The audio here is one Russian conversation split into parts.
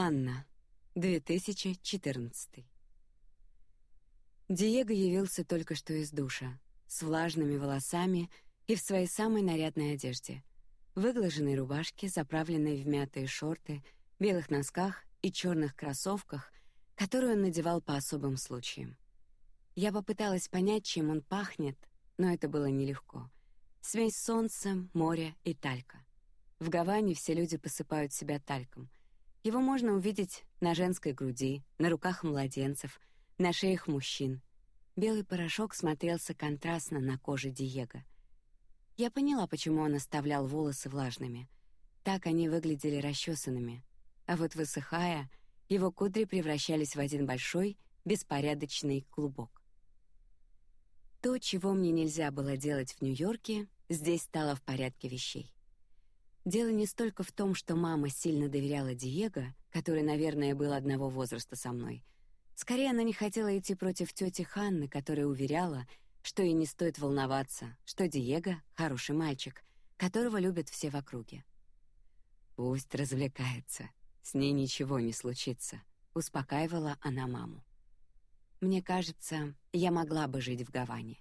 Анна, 2014. Диего явился только что из душа, с влажными волосами и в своей самой нарядной одежде. Выглаженной рубашке, заправленной в мятые шорты, белых носках и черных кроссовках, которые он надевал по особым случаям. Я попыталась понять, чем он пахнет, но это было нелегко. Смесь солнца, моря и талька. В Гаване все люди посыпают себя тальком. Его можно увидеть на женской груди, на руках младенцев, на шеях мужчин. Белый порошок смотрелся контрастно на коже Диего. Я поняла, почему он оставлял волосы влажными. Так они выглядели расчесанными, а вот высыхая, его кудри превращались в один большой беспорядочный клубок. То, чего мне нельзя было делать в Нью-Йорке, здесь стало в порядке вещей. Дело не столько в том, что мама сильно доверяла Диего, который, наверное, был одного возраста со мной. Скорее, она не хотела идти против тети Ханны, которая уверяла, что ей не стоит волноваться, что Диего хороший мальчик, которого любят все в округе. Пусть развлекается, с ней ничего не случится, успокаивала она маму. Мне кажется, я могла бы жить в Гаване.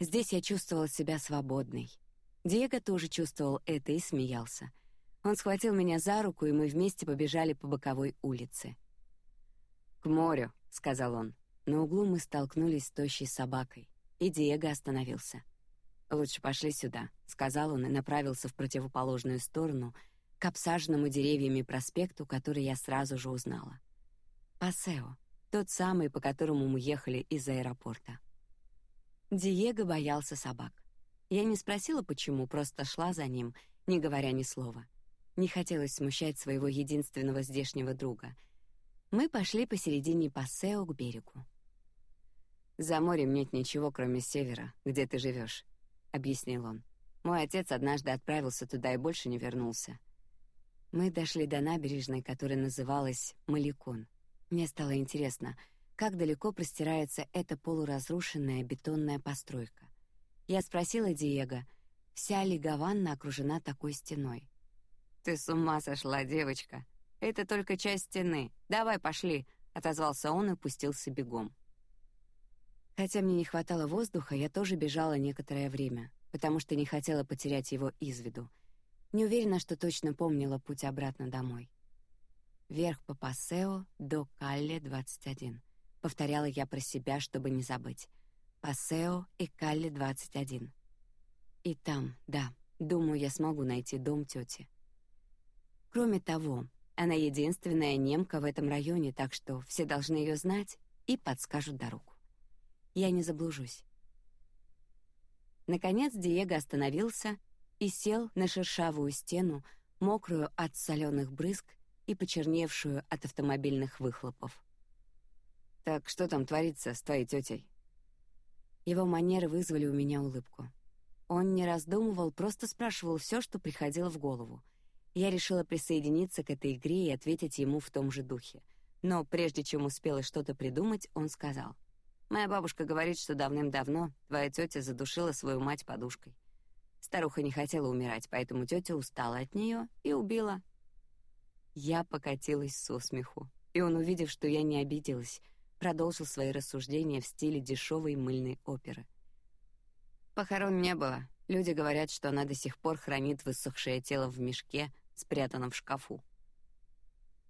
Здесь я чувствовала себя свободной, Диего тоже чувствовал это и смеялся. Он схватил меня за руку, и мы вместе побежали по боковой улице. К морю, сказал он. На углу мы столкнулись с тощей собакой, и Диего остановился. Лучше пошли сюда, сказал он и направился в противоположную сторону к обсаженному деревьями проспекту, который я сразу же узнала. Пасео, тот самый, по которому мы ехали из аэропорта. Диего боялся собак. Я не спросила, почему, просто шла за ним, не говоря ни слова. Не хотелось смущать своего единственного здешнего друга. Мы пошли посередине пассео к берегу. За морем нет ничего, кроме севера, где ты живешь, объяснил он. Мой отец однажды отправился туда и больше не вернулся. Мы дошли до набережной, которая называлась Маликон. Мне стало интересно, как далеко простирается эта полуразрушенная бетонная постройка. Я спросила Диего, вся ли Гаванна окружена такой стеной. Ты с ума сошла, девочка? Это только часть стены. Давай, пошли, отозвался он и пустился бегом. Хотя мне не хватало воздуха, я тоже бежала некоторое время, потому что не хотела потерять его из виду. Не уверена, что точно помнила путь обратно домой. Вверх по Пассео до Калле 21. Повторяла я про себя, чтобы не забыть. Пасео и Калли 21. И там, да, думаю, я смогу найти дом тети. Кроме того, она единственная немка в этом районе, так что все должны ее знать и подскажут дорогу. Я не заблужусь. Наконец Диего остановился и сел на шершавую стену, мокрую от соленых брызг и почерневшую от автомобильных выхлопов. Так что там творится с твоей тетей? Его манеры вызвали у меня улыбку. Он не раздумывал, просто спрашивал все, что приходило в голову. Я решила присоединиться к этой игре и ответить ему в том же духе. Но прежде чем успела что-то придумать, он сказал: "Моя бабушка говорит, что давным-давно твоя тетя задушила свою мать подушкой. Старуха не хотела умирать, поэтому тетя устала от нее и убила". Я покатилась со смеху, и он, увидев, что я не обиделась, продолжил свои рассуждения в стиле дешевой мыльной оперы. Похорон не было. Люди говорят, что она до сих пор хранит высохшее тело в мешке, спрятанном в шкафу.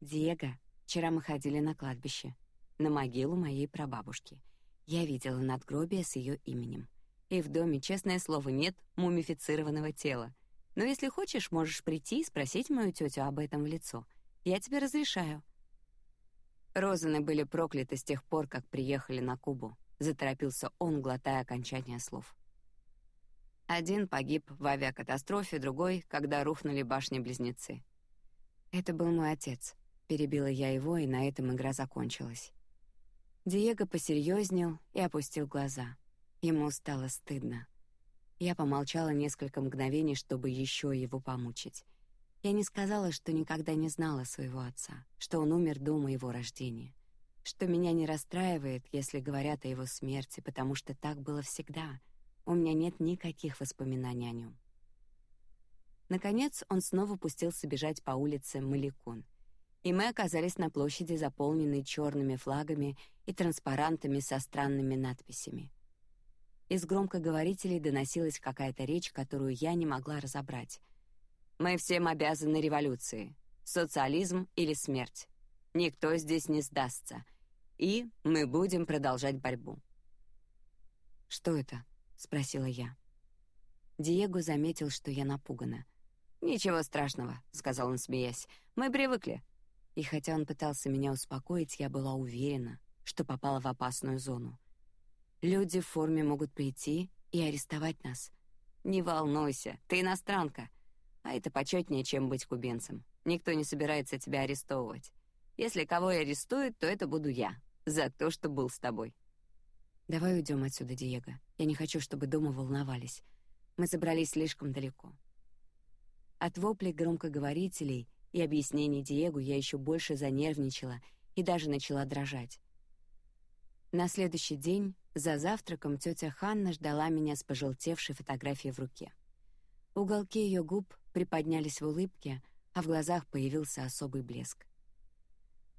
Диего, вчера мы ходили на кладбище, на могилу моей прабабушки. Я видела надгробие с ее именем. И в доме, честное слово, нет мумифицированного тела. Но если хочешь, можешь прийти и спросить мою тетю об этом в лицо. Я тебе разрешаю. Розаны были прокляты с тех пор, как приехали на Кубу. Заторопился он, глотая окончание слов. Один погиб в авиакатастрофе, другой, когда рухнули башни-близнецы. Это был мой отец. Перебила я его, и на этом игра закончилась. Диего посерьезнел и опустил глаза. Ему стало стыдно. Я помолчала несколько мгновений, чтобы еще его помучить. Я не сказала, что никогда не знала своего отца, что он умер до моего рождения, что меня не расстраивает, если говорят о его смерти, потому что так было всегда. У меня нет никаких воспоминаний о нем. Наконец он снова пустился бежать по улице Маликун. и мы оказались на площади, заполненной черными флагами и транспарантами со странными надписями. Из громкоговорителей доносилась какая-то речь, которую я не могла разобрать. «Мы всем обязаны революции. Социализм или смерть. Никто здесь не сдастся. И мы будем продолжать борьбу». «Что это?» — спросила я. Диего заметил, что я напугана. «Ничего страшного», — сказал он, смеясь. «Мы привыкли. И хотя он пытался меня успокоить, я была уверена, что попала в опасную зону. Люди в форме могут прийти и арестовать нас. Не волнуйся, ты иностранка. А это почетнее, чем быть кубинцем. Никто не собирается тебя арестовывать. Если кого и арестуют, то это буду я. За то, что был с тобой. Давай уйдем отсюда, Диего. Я не хочу, чтобы дома волновались. Мы забрались слишком далеко. От воплей громкоговорителей и объяснений Диего я еще больше занервничала и даже начала дрожать. На следующий день за завтраком тетя Ханна ждала меня с пожелтевшей фотографией в руке. Уголки ее губ приподнялись в улыбке, а в глазах появился особый блеск.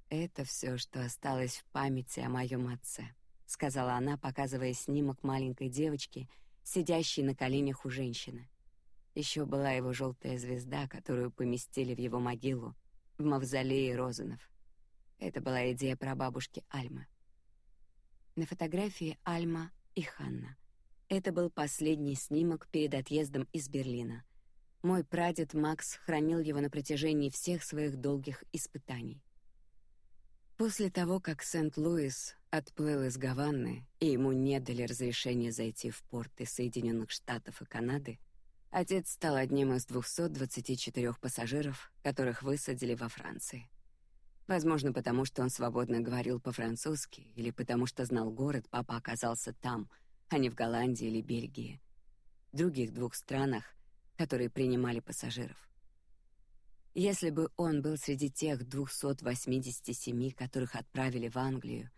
Это все, что осталось в памяти о моем отце, сказала она, показывая снимок маленькой девочки, сидящей на коленях у женщины. Еще была его желтая звезда, которую поместили в его могилу в мавзолее Розанов. Это была идея прабабушки Альмы. На фотографии Альма и Ханна. Это был последний снимок перед отъездом из Берлина. Мой прадед Макс хранил его на протяжении всех своих долгих испытаний. После того, как Сент-Луис отплыл из Гаваны и ему не дали разрешения зайти в порты Соединенных Штатов и Канады, Отец стал одним из 224 пассажиров, которых высадили во Франции. Возможно, потому что он свободно говорил по-французски, или потому что знал город, папа оказался там, а не в Голландии или Бельгии. В других двух странах, которые принимали пассажиров. Если бы он был среди тех 287, которых отправили в Англию,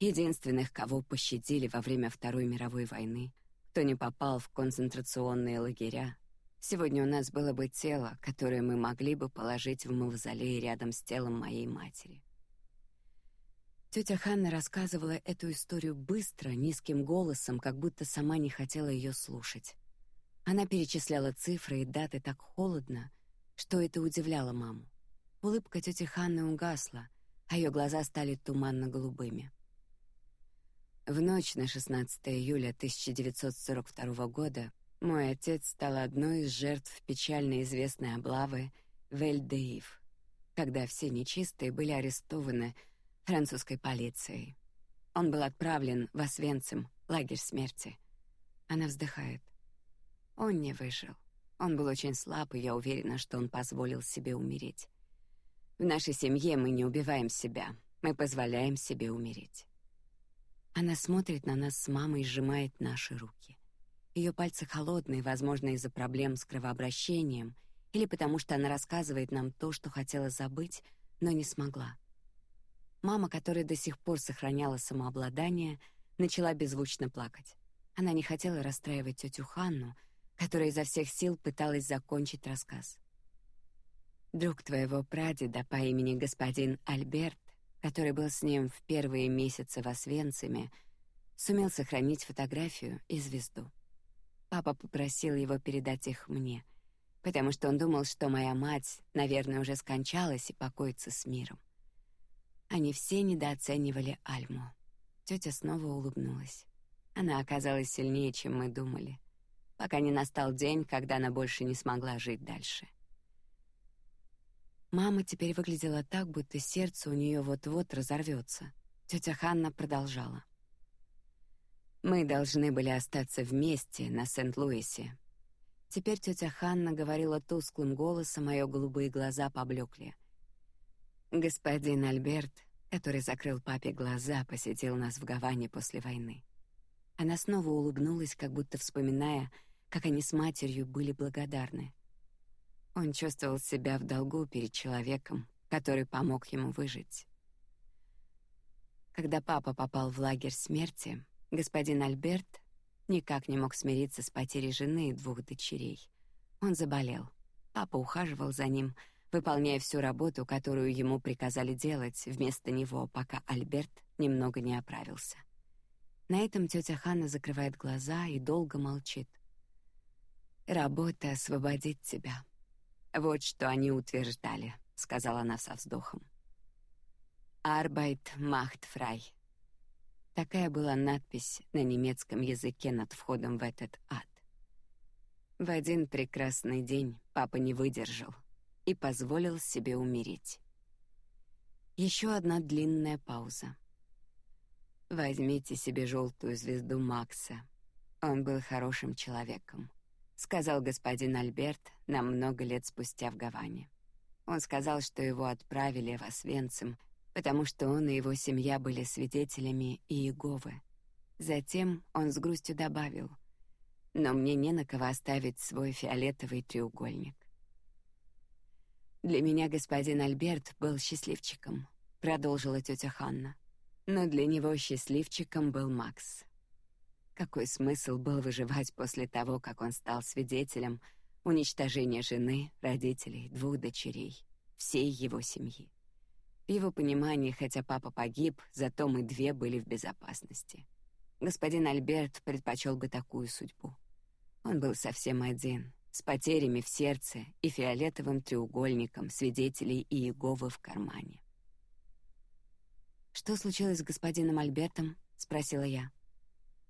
единственных, кого пощадили во время Второй мировой войны, кто не попал в концентрационные лагеря. Сегодня у нас было бы тело, которое мы могли бы положить в мавзолей рядом с телом моей матери. Тетя Ханна рассказывала эту историю быстро, низким голосом, как будто сама не хотела ее слушать. Она перечисляла цифры и даты так холодно, что это удивляло маму. Улыбка тети Ханны угасла, а ее глаза стали туманно-голубыми. В ночь на 16 июля 1942 года мой отец стал одной из жертв печально известной облавы в Эль-Деив, когда все нечистые были арестованы французской полицией. Он был отправлен в Освенцим, лагерь смерти. Она вздыхает. Он не выжил. Он был очень слаб, и я уверена, что он позволил себе умереть. В нашей семье мы не убиваем себя, мы позволяем себе умереть. Она смотрит на нас с мамой и сжимает наши руки. Ее пальцы холодные, возможно, из-за проблем с кровообращением или потому что она рассказывает нам то, что хотела забыть, но не смогла. Мама, которая до сих пор сохраняла самообладание, начала беззвучно плакать. Она не хотела расстраивать тетю Ханну, которая изо всех сил пыталась закончить рассказ. Друг твоего прадеда по имени господин Альберт который был с ним в первые месяцы в Освенциме, сумел сохранить фотографию и звезду. Папа попросил его передать их мне, потому что он думал, что моя мать, наверное, уже скончалась и покоится с миром. Они все недооценивали Альму. Тетя снова улыбнулась. Она оказалась сильнее, чем мы думали, пока не настал день, когда она больше не смогла жить дальше. Мама теперь выглядела так, будто сердце у нее вот-вот разорвется. Тетя Ханна продолжала. Мы должны были остаться вместе на Сент-Луисе. Теперь тетя Ханна говорила тусклым голосом, а голубые глаза поблекли. Господин Альберт, который закрыл папе глаза, посетил нас в Гаване после войны. Она снова улыбнулась, как будто вспоминая, как они с матерью были благодарны. Он чувствовал себя в долгу перед человеком, который помог ему выжить. Когда папа попал в лагерь смерти, господин Альберт никак не мог смириться с потерей жены и двух дочерей. Он заболел. Папа ухаживал за ним, выполняя всю работу, которую ему приказали делать вместо него, пока Альберт немного не оправился. На этом тетя Ханна закрывает глаза и долго молчит. Работа освободит тебя. Вот что они утверждали, сказала она со вздохом. Arbeit macht frei. Такая была надпись на немецком языке над входом в этот ад. В один прекрасный день папа не выдержал и позволил себе умереть. Еще одна длинная пауза. Возьмите себе желтую звезду Макса. Он был хорошим человеком, сказал господин Альберт нам много лет спустя в Гаване. Он сказал, что его отправили в Освенцим потому что он и его семья были свидетелями Иеговы. Затем он с грустью добавил: "Но мне не на кого оставить свой фиолетовый треугольник". Для меня господин Альберт был счастливчиком, продолжила тетя Ханна. Но для него счастливчиком был Макс. Какой смысл был выживать после того, как он стал свидетелем уничтожения жены, родителей, двух дочерей, всей его семьи? В его понимании, хотя папа погиб, зато мы две были в безопасности. Господин Альберт предпочел бы такую судьбу. Он был совсем один, с потерями в сердце и фиолетовым треугольником свидетелей и Иеговы в кармане. Что случилось с господином Альбертом? – спросила я.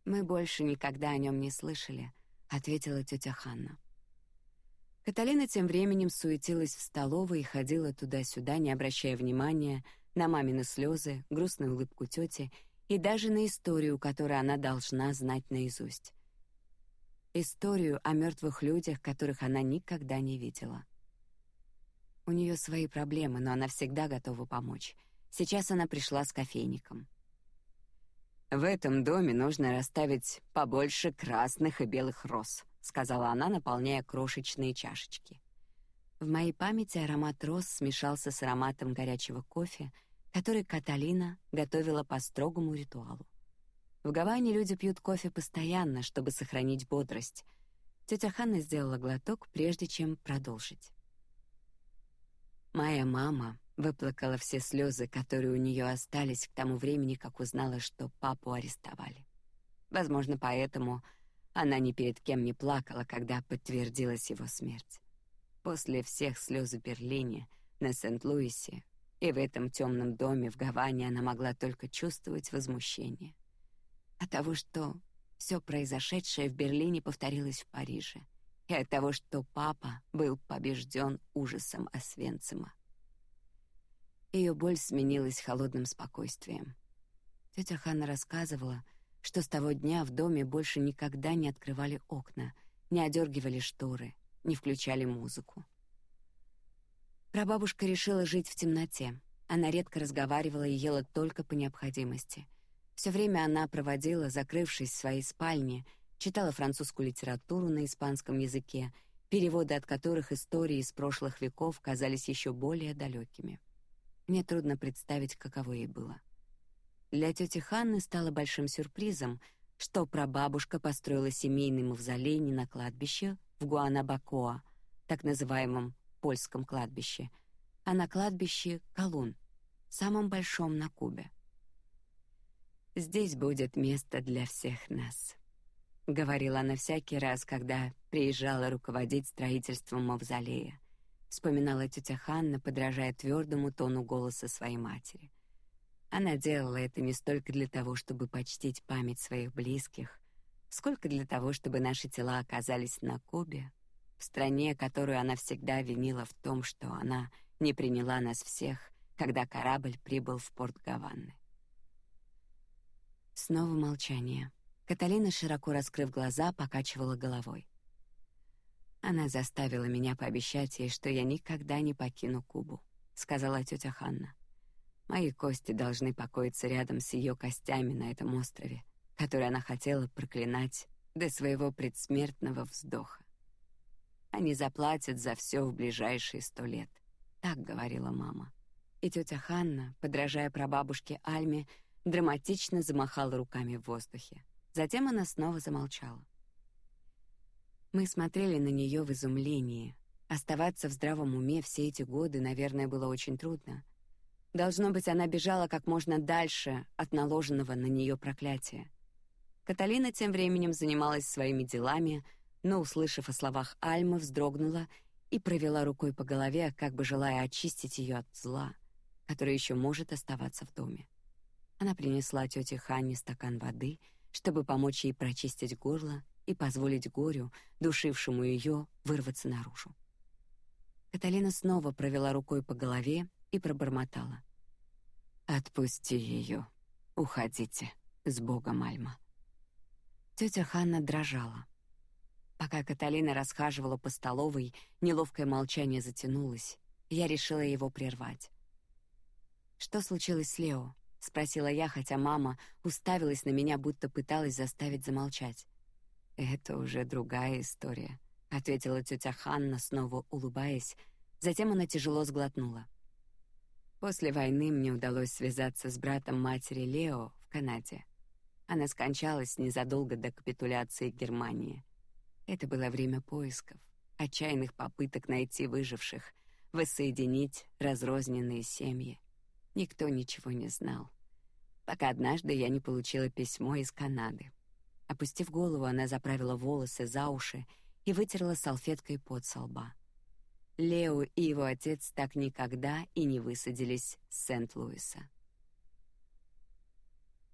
Мы больше никогда о нем не слышали, ответила тетя Ханна. Каталина тем временем суетилась в столовой и ходила туда-сюда, не обращая внимания на мамины слезы, грустную улыбку тети и даже на историю, которую она должна знать наизусть. Историю о мертвых людях, которых она никогда не видела. У нее свои проблемы, но она всегда готова помочь. Сейчас она пришла с кофейником. В этом доме нужно расставить побольше красных и белых роз, сказала она, наполняя крошечные чашечки. В моей памяти аромат роз смешался с ароматом горячего кофе, который Каталина готовила по строгому ритуалу. В Гаване люди пьют кофе постоянно, чтобы сохранить бодрость. Тетя Ханна сделала глоток, прежде чем продолжить. Моя мама выплакала все слезы, которые у нее остались к тому времени, как узнала, что папу арестовали. Возможно, поэтому она ни перед кем не плакала, когда подтвердилась его смерть. После всех слез в Берлине, на Сент-Луисе и в этом темном доме в Гаване она могла только чувствовать возмущение от того, что все произошедшее в Берлине повторилось в Париже, и от того, что папа был побежден ужасом Освенцима. Ее боль сменилась холодным спокойствием. Тетя Ханна рассказывала, что с того дня в доме больше никогда не открывали окна, не одергивали шторы, не включали музыку. Прабабушка решила жить в темноте. Она редко разговаривала и ела только по необходимости. Все время она проводила, закрывшись в своей спальне, читала французскую литературу на испанском языке, переводы от которых истории из прошлых веков казались еще более далекими. Мне трудно представить, каково ей было. Для тети Ханны стало большим сюрпризом, что прабабушка построила семейный мавзолей не на кладбище в Гуанабакоа, так называемом польском кладбище, а на кладбище Колун, самом большом на Кубе. Здесь будет место для всех нас, говорила она всякий раз, когда приезжала руководить строительством мавзолея. Вспоминала тетя Ханна, подражая твердому тону голоса своей матери. Она делала это не столько для того, чтобы почтить память своих близких, сколько для того, чтобы наши тела оказались на Кубе, в стране, которую она всегда винила в том, что она не приняла нас всех, когда корабль прибыл в порт Гаваны. Снова молчание. Каталина, широко раскрыв глаза, покачивала головой. Она заставила меня пообещать ей, что я никогда не покину Кубу, сказала тетя Ханна. Мои кости должны покоиться рядом с ее костями на этом острове, который она хотела проклинать до своего предсмертного вздоха. Они заплатят за все в ближайшие сто лет, так говорила мама. И тетя Ханна, подражая прабабушке Альме, драматично замахала руками в воздухе. Затем она снова замолчала. Мы смотрели на нее в изумлении, Оставаться в здравом уме все эти годы, наверное, было очень трудно. Должно быть, она бежала как можно дальше от наложенного на нее проклятия. Каталина тем временем занималась своими делами, но, услышав о словах Альмы, вздрогнула и провела рукой по голове, как бы желая очистить ее от зла, которое еще может оставаться в доме. Она принесла тете Ханне стакан воды, чтобы помочь ей прочистить горло и позволить горю, душившему ее, вырваться наружу. Каталина снова провела рукой по голове и пробормотала: "Отпусти ее, уходите, с Богом, Альма". Тетя Ханна дрожала. Пока Каталина расхаживала по столовой, неловкое молчание затянулось. Я решила его прервать. Что случилось с Лео? спросила я, хотя мама уставилась на меня, будто пыталась заставить замолчать. Это уже другая история, ответила тетя Ханна, снова улыбаясь. Затем она тяжело сглотнула. После войны мне удалось связаться с братом матери Лео в Канаде. Она скончалась незадолго до капитуляции Германии. Это было время поисков, отчаянных попыток найти выживших, воссоединить разрозненные семьи. Никто ничего не знал, пока однажды я не получила письмо из Канады. Опустив голову, она заправила волосы за уши и вытерла салфеткой пот со лба. Лео и его отец так никогда и не высадились с Сент-Луиса.